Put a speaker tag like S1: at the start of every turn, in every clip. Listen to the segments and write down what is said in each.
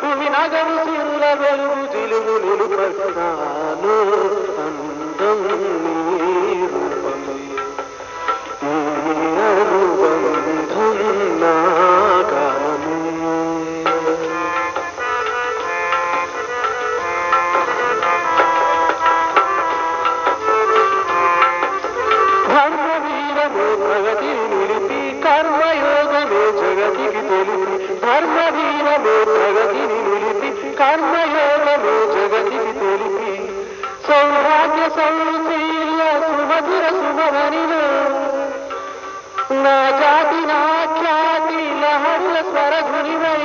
S1: புவி நகர் சிறுல வெறும் சிலுகு ಸಂಸೀಯ ಸುಮಧುರ ಸುಮಧನಿನು ನಾ ಜಾತಿ ನಾಖ್ಯಾತಿ ಲಹರುಲ ಸ್ವರ ಧ್ವನಿವೈ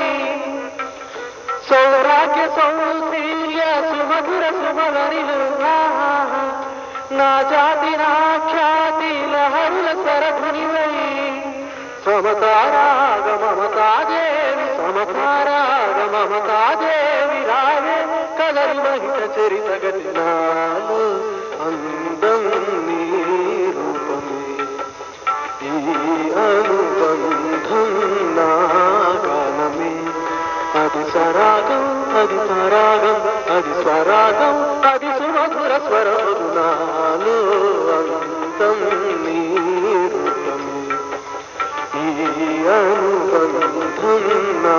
S1: ಸೌರಾಗ್ಯ ಸೌಸೀಯ ಸುಮಧುರ ಸುಮಧನಿನು ನಾ ಜಾತಿ ನಾಖ್ಯಾತಿ ಲಹರುಲ ಸ್ವರ ಧ್ವನಿವೈ ಸಮತಾರಾಗ ಮಮತಾ ದೇವಿ ಸಮತಾರಾಗ ಮಮತಾ ದೇವಿ ರಾವೆ ಕಲರಿ ಮಹಿತ ಚರಿತ ಗತಿನಾ అందం నీ రూపమే ఈ అనుబంధం నా గానమే. అది సరాగం అది పరాగం అది స్వరాగం అది సుమధుర స్వరమగునాలు అంతం నీ రూపమే ఈ అనుబంధం నా